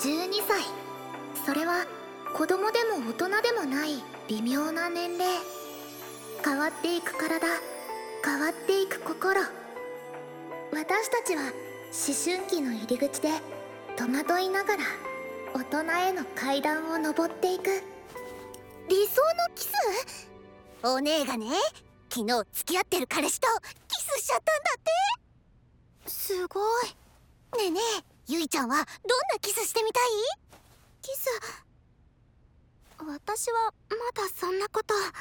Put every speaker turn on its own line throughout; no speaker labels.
12歳。それは子供でも大人でもない微妙な年齢。変わっていく体。変わっていく心。私たちは思春期の入り口で戸惑いながら大人への階段を登っていく。理想のキス？
お姉がね昨日付き合ってる彼氏とキスしちゃったんだって。
すごい。
ねえねえ。ゆいちゃんはどんなキスしてみたい？
キス。私はまだそんなこと。はい
はい。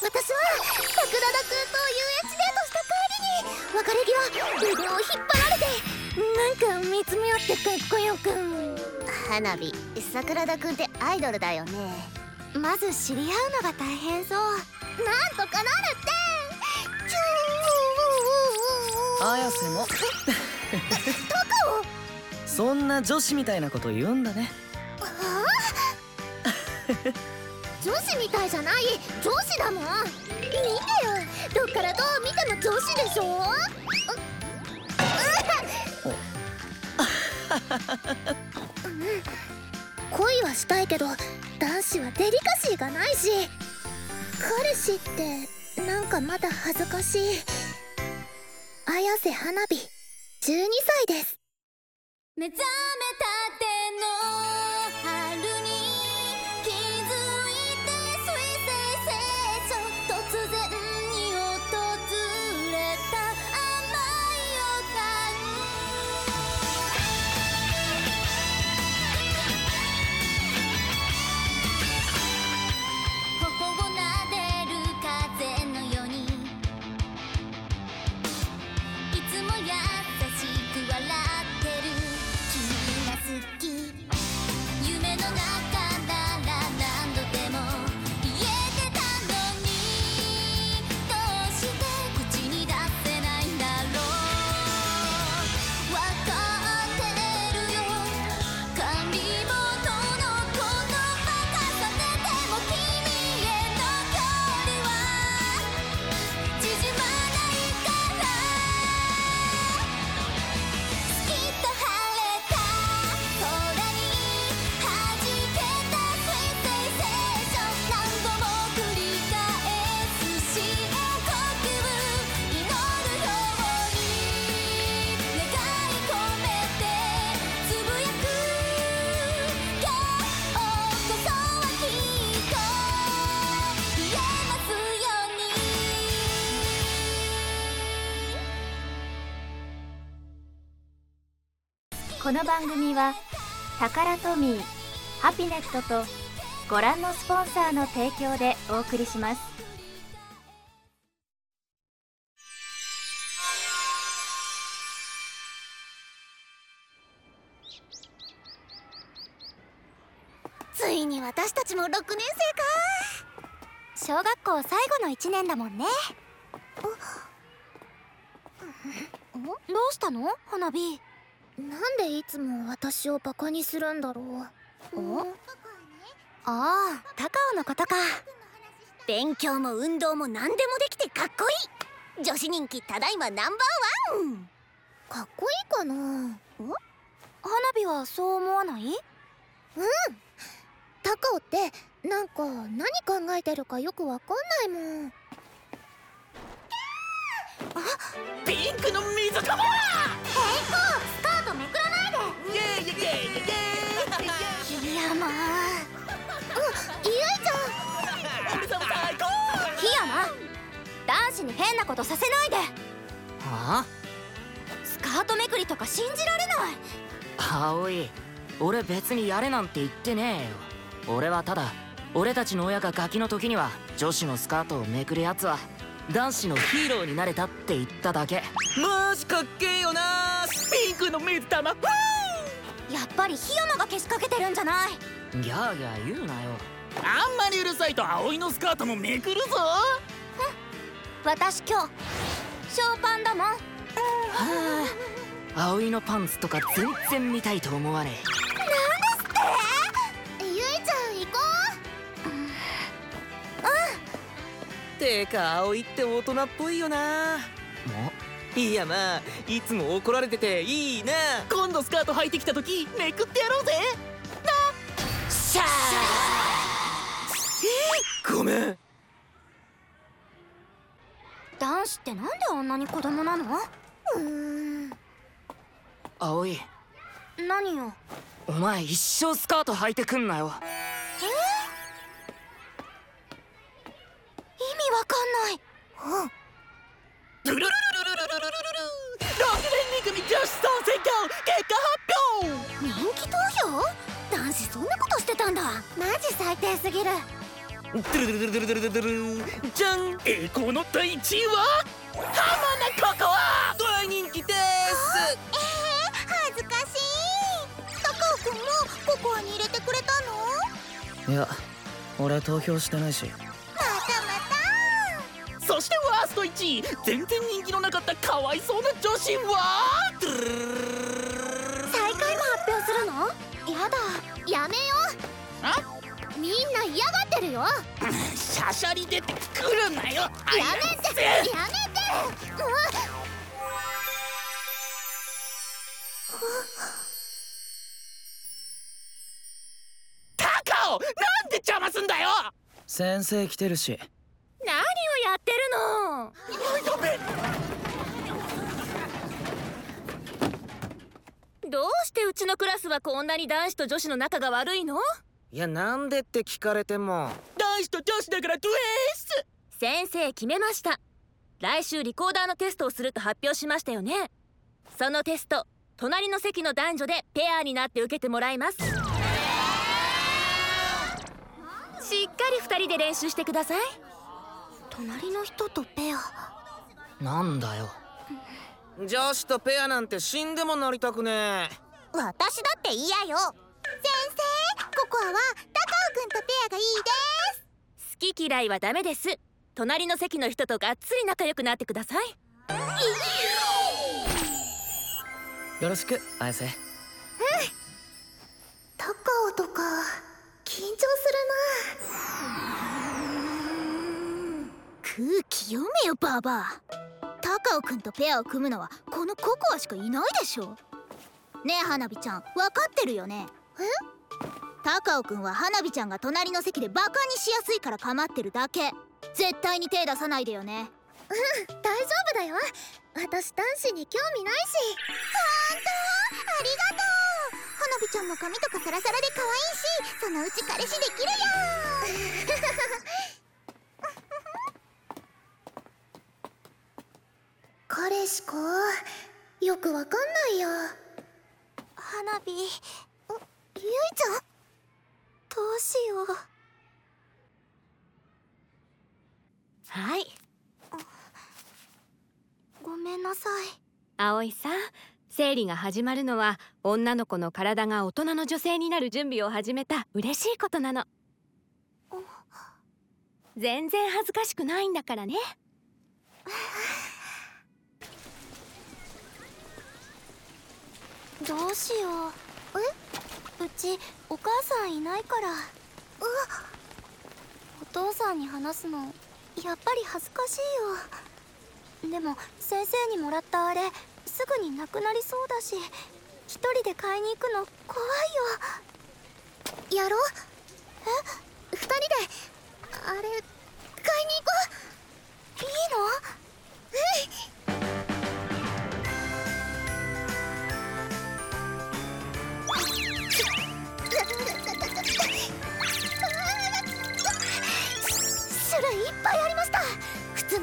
私は桜田くんと遊園地デートした帰りに別れ際腕を引っ張られ
てなんか見つめ合ってかっこよく
花火桜田くんってアイドルだよね。
まず知り合うのが大変そう。なん
とかなるって。
綾瀬も
タカ
オそんな女子みたいなこと言うんだね。
女子みたいじゃない？女子だもん。見てよ。どっからどう見ても女子でしょ？うん。恋はしたいけど男子はデリカシーがないし。彼氏ってなんかまだ恥ずかしい。綾瀬花火。12歳です。
目覚めたこ
の番組はタカラトミーハピネットとご覧のスポンサーの提供でお送りします。
ついに私たちも6年生か小学校最後の1年だもんね。どうしたの？花火
なんでいつも私をバカにするんだろう？
お？ああ高尾のことか。勉強も運動も何でもできてかっこいい。女子人気ただいまナンバーワン。
かっこいいかな？
花火はそう思わない？
高尾ってなんか何考えてるかよくわかんないもん。
ピンクの水玉
スカー子に変なことさせないで。
は
スカートめくりとか信じられない。
あ葵俺別にやれなんて言ってねえよ。俺はただ俺たちの親がガキの時には女子のスカートをめくるやつは男子のヒーローになれたって言っただけ。
マジかっけえよな。ピンクの水玉。ふ
やっぱり檜山がけしかけてるんじゃない。
ギャーギャー言うなよ。
あんまりうるさいと葵のスカートもめくるぞ
私今日ショーパンだもん。
はあ葵のパンツとか全然見たいと思わね
ゆいちゃん行こ
えてか葵って大人っぽいよな。
う？
いやまあいつも怒られてていいな。今度スカート履いてきた時めくってやろうぜ
ってなんであんなに子供なの？
うーん。
葵。
何よ？
お前一生スカート履いてくんなよ。
意味わかんない。
ルルルルルルルルルル6年2組女子総選挙結果発表
人気投票男子そんなことしてたんだマジ最低すぎる
ドゥルルルルルルルルルルじゃん栄光の第1位は浜名ココア大人気です
えー、恥ずかしい。高尾くんもココアに入れてくれたの？
いや俺投票してないし。
またま
そしてワースト1位。全然人気のなかったかわいそうな女子は？
最下位も発表するの？やだ。やめよう。みんな嫌がってるよ。や
シャシャリ出てくるなよ。や
めてやめて
なんで邪魔すんだよ！
先生来てるし。
何をやってるの！どうしてうちのクラスはこんなに男子と女子の仲が悪いの？
いやなんでって聞かれても。
男子と女子だからドゥエース！
先生決めました来週リコーダーのテストをすると発表しましたよね。そのテスト隣の席の男女でペアになって受けてもらいます。しっかり2人で練習してください。
隣の人とペア？
なんだよ。
女子とペアなんて死んでもなりたくねえ。
私だって嫌よ。先生ココアは高尾くんとペアがいいです。
好き嫌いはダメです隣の席の人とがっつり仲良くなってください。
よろしく綾瀬。
高尾とか緊張する
空気読めよババア。高尾くんとペアを組むのはこのココアしかいないでしょ。ねえ花火ちゃん分かってるよね？え？高尾くんは花火ちゃんが隣の席でバカにしやすいから構ってるだけ絶対に手出さないでよね。
な大丈夫だよ。私男子に興味ないし。
本当。ありがとう花火ちゃんも髪とかサラサラで可愛いしそのうち彼氏できるよ。
彼氏か。よくわかんないよ。
花火。ゆいちゃん？どうしよう
はい。
ごめんなさい。
葵さん生理が始まるのは女の子の体が大人の女性になる準備を始めた。嬉しいことなの。全然恥ずかしくないんだからね。
どうしよう。え？うちお母さんいないから。お父さんに話すのやっぱり恥ずかしいよ。でも先生にもらったあれすぐになくなりそうだし一人で買いに行くの怖いよ。
やろう？え？二人で？あれ買いに行こ
う。いいの？うん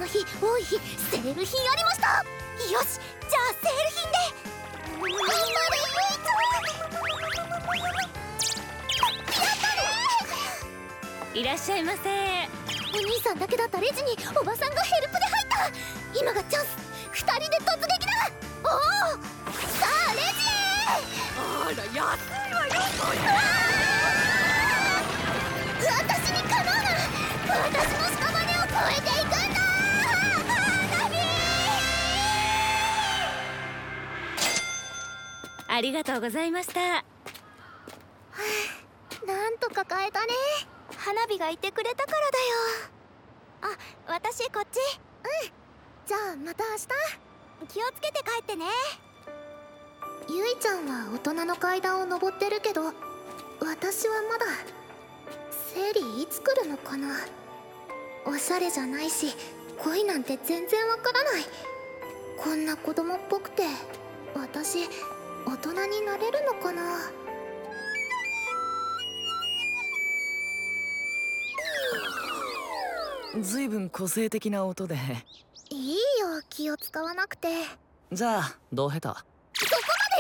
の日多い日セール品ありました。よしじゃあセール品で。みんなで
いらっしゃいませ。
お兄さんだけだったレジにおばさんがヘルプで入った。今がチャンス。二人で突撃だ。おおさあレジへ。
あら安いわよ
ありがとうございました。
なんとか買えたね。
花火がいてくれたからだよ。あ私こっち。うん。
じゃあまた明日。
気をつけて帰ってね。
ゆいちゃんは大人の階段を登ってるけど私はまだ生理いつ来るのかな。おしゃれじゃないし恋なんて全然わからない。こんな子供っぽくて私大人になれるのかな？
ずいぶん個性的な音で。
いいよ気を使わなくて。
じゃあどう下手？
そこまで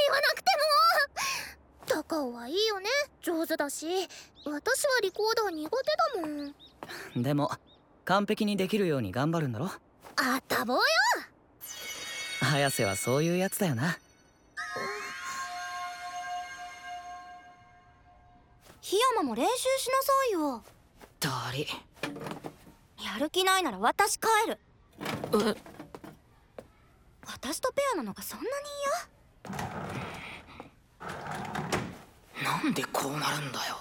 言わなくても。高尾はいいよね。上手だし。私はリコーダー苦手だもん。
でも完璧にできるように頑張るんだろ。
あったぼうよ。
早瀬はそういうやつだよな
檜山も練習しなさいよ。
だり
やる気ないなら私帰る。
え？
私とペアなのがそんなに
なんでこうなるんだよ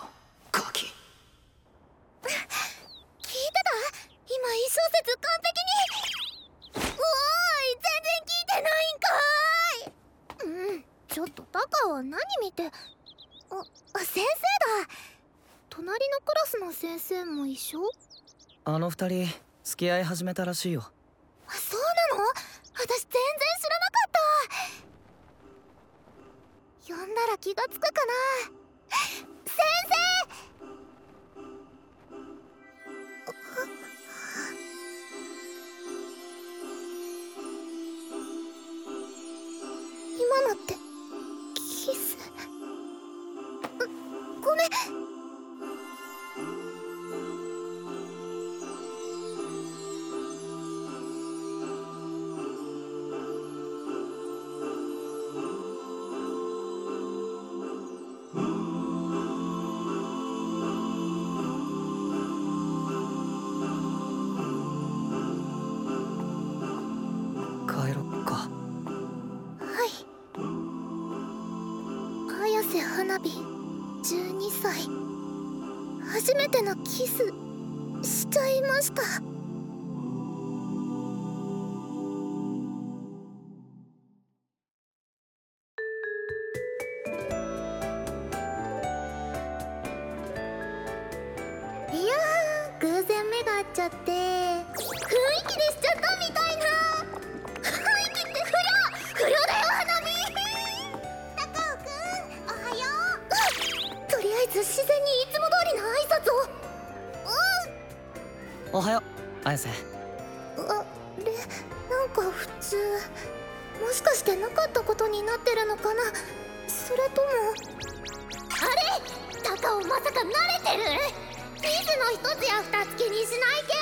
ガキ。
聞いてた？今一小節完璧に。おーい全然聞いてないんかーい。うん。ちょっとタカは何見てああ先生だ。隣のクラスの先生も一緒？
あの二人付き合い始めたらしいよ。
あそうなの？私全然知らなかった。呼んだら気がつくかな初めてのキスしちゃいました。おはよう。
綾瀬。
うんあれなんか普通。もしかしてなかったことになってるのかな。それとも。あれ？高尾まさか慣れてる？ピースの一つや二つ気にしないけ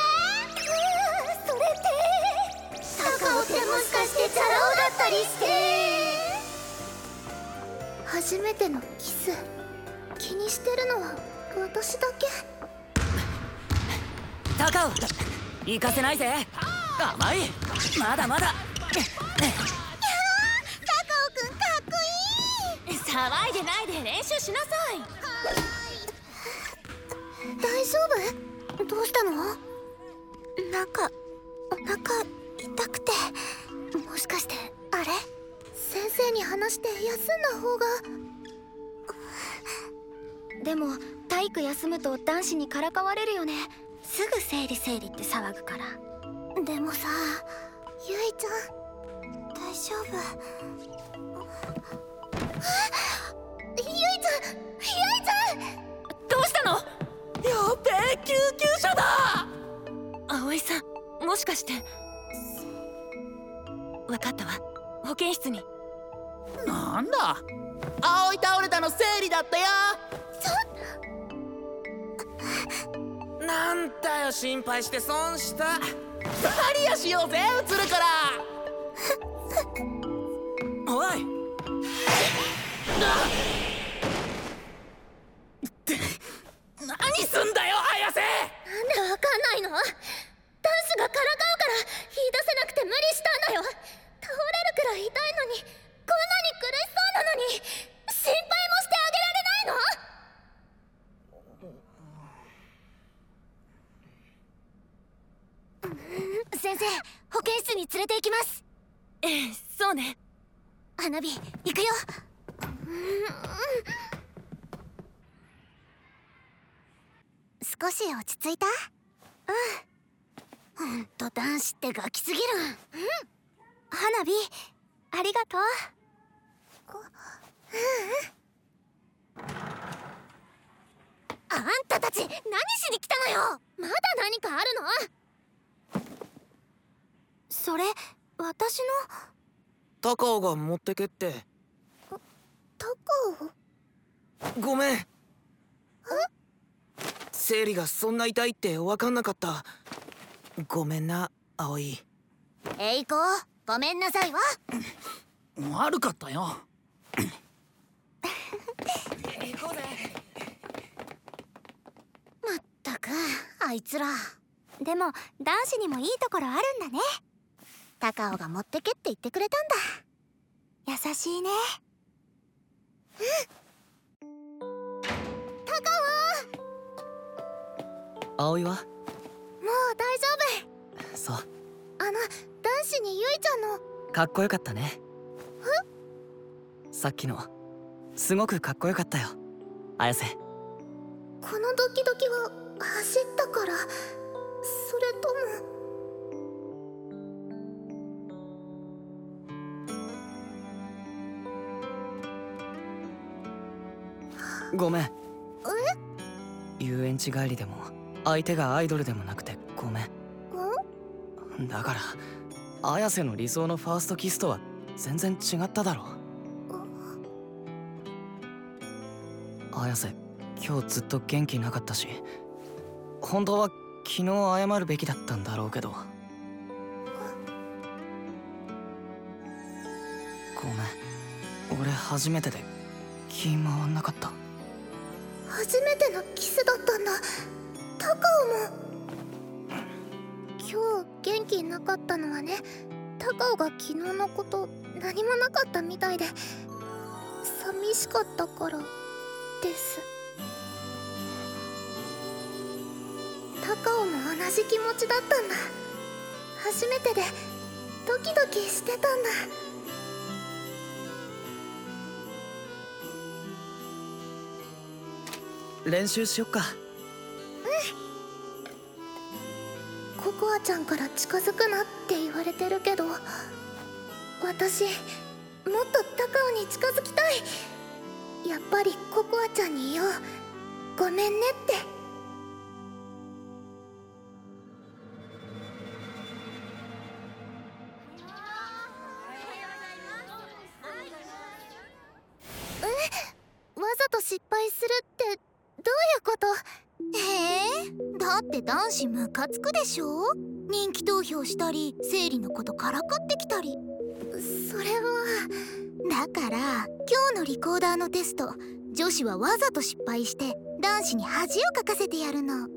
うーそれって高尾ってもしかしてチャラ男だったりして。初めてのキス。気にしてるのは私だけ
高尾行かせないぜ。甘い。まだまだ。
高尾くんかっこいい。
騒いでないで練習しなさい。
大丈夫？どうしたの？なんかお腹痛くて。もしかしてあれ？先生に話して休んだ方が。でも体育休むと男子にからかわれるよねすぐ生理生理って騒ぐから。でもさゆいちゃん大丈夫？あゆいちゃんゆいちゃん！
どうしたの？
やべえ救急車だ！
葵さんもしかして？分かったわ。保健室に。
なんだ？葵倒れたの生理だったよ
なんだよ心配して損した。
ハリアしようぜ映るから。
おい。
何すんだよ綾瀬。
なんでわかんないの？男子がからかうから言い出せなくて無理したんだよ。倒れるくらい痛いのにこんなに苦しそうなのに心配もしてあげられないの
先生保健室に連れて行きます。
ええそうね。
花火行くよ。少し落ち着いた？うん。ほんと男子ってガキすぎる。うん。花火ありがとう。あんたたち何しに来たのよ？まだ何かあるの？それ私の？
高尾が持ってけって。
タカオ
ごめん。生理がそんな痛いって分かんなかった。ごめんな葵。
えいこごめんなさいわ。
悪かったよ。
まったくあいつら。でも男子にもいいところあるんだね高尾が持ってけって言ってくれたんだ。優しいね。
葵は？
もう大丈夫。
そう。
あの男子にゆいちゃんの。
かっこよかったね。さっきの。すごくかっこよかったよ。綾瀬。
このドキドキは走ったからそれとも
ごめん。遊園地帰りでも相手がアイドルでもなくてごめん。だから綾瀬の理想のファーストキスとは全然違っただろ綾瀬今日ずっと元気なかったし本当は昨日謝るべきだったんだろうけど。ごめん。俺初めてで気回んなかった
初めてのキスだったんだ。タカオも。今日元気なかったのはねタカオが昨日のこと何もなかったみたいで寂しかったからです。タカオも同じ気持ちだったんだ。初めてでドキドキしてたんだ。
練習しよっか。
ココアちゃんから近づくなって言われてるけど私もっと高尾に近づきたい。やっぱりココアちゃんに言おう。ごめんねって。
へえ。だって男子ムカつくでしょ？人気投票したり生理のことからかってきたり。
それは
だから今日のリコーダーのテスト女子はわざと失敗して男子に恥をかかせてやるの。
でも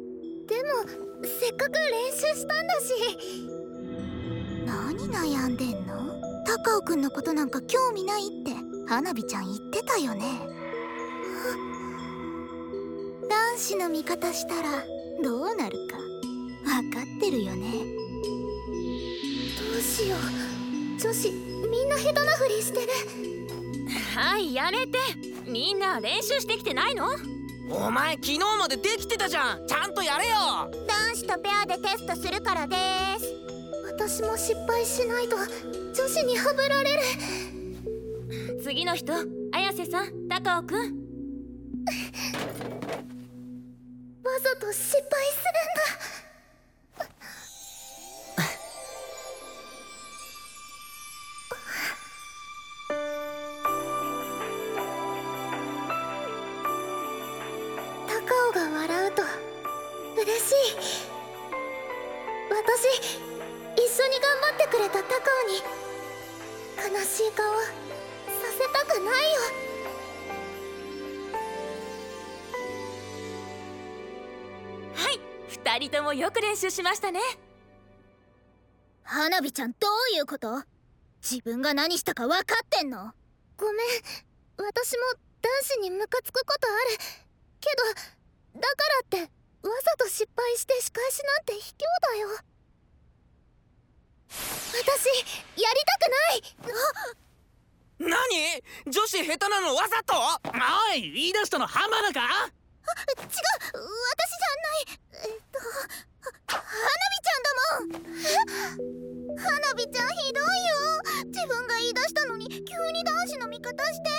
せっかく練習したんだし。
何悩んでんの？高尾くんのことなんか興味ないって。花火ちゃん言ってたよね。男子の味方したらどうなるか分かってるよね。
どうしよう。女子みんな下手なふりしてる。
はいやめて。みんな練習してきてないの？
お前昨日までできてたじゃん。ちゃんとやれよ。
男子とペアでテストするからです。
私も失敗しないと女子にはぶられる。
次の人綾瀬さん高尾くん
わざと失敗する。し
ましたね。
花火ちゃんどういうこと？自分が何したか分かってんの？
ごめん。私も男子にムカつくことある。けどだからってわざと失敗して仕返しなんて卑怯だよ。
私やりたくない。
何？女子下手なのわざと？
おい言い出したの浜田か？
違う。私じゃない。えっとは花火ちゃんだもん。花火ちゃんひどいよ。自分が言い。出したのに急に男子の味方して。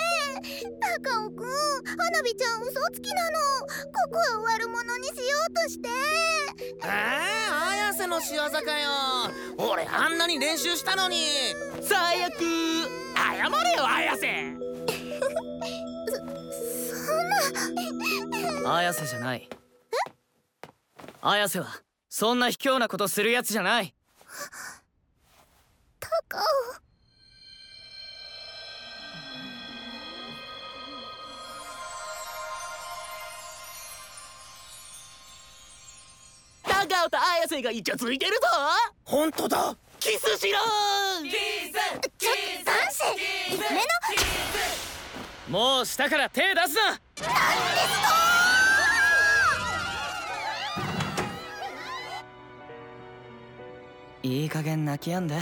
高尾くん。花火ちゃん嘘つきなの。ここは悪者にしようとして。
えー、綾瀬の仕業かよ。俺あんなに練習したのに。
最悪。謝れよ綾瀬。
綾瀬じゃない。綾瀬はそんな卑怯なことするやつじゃない。
高尾
高尾と綾瀬がイチャついてるぞ。
本当だ。
キスしろ。
ちょっと男子
もう下から手出すないい加減泣き止んで。
あん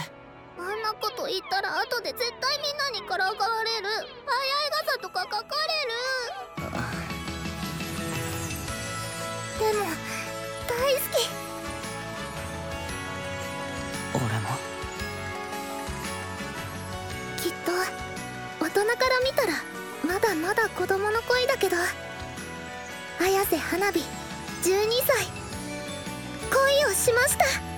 なこと言ったら後で絶対みんなにからかわれる。早い傘とか書かれる。でも大好き。
俺も。
きっと大人から見たらまだまだ子供の恋だけど綾瀬花火12歳恋をしました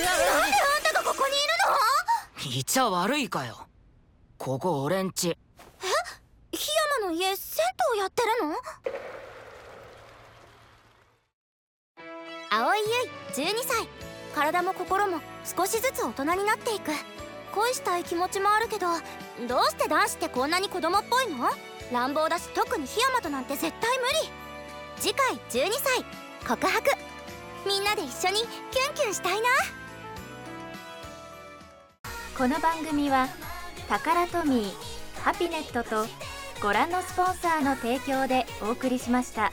なんであんたがここにいるの？
いちゃ悪いかよ。ここ俺んち。
檜山の家銭湯やってるの？青井優衣12歳。体も心も少しずつ大人になっていく。恋したい気持ちもあるけどどうして男子ってこんなに子供っぽいの？乱暴だし特に檜山となんて絶対無理。次回12歳告白。みんなで一緒にキュンキュンしたいな
この番組はタカラトミーハピネットとご覧のスポンサーの提供でお送りしました。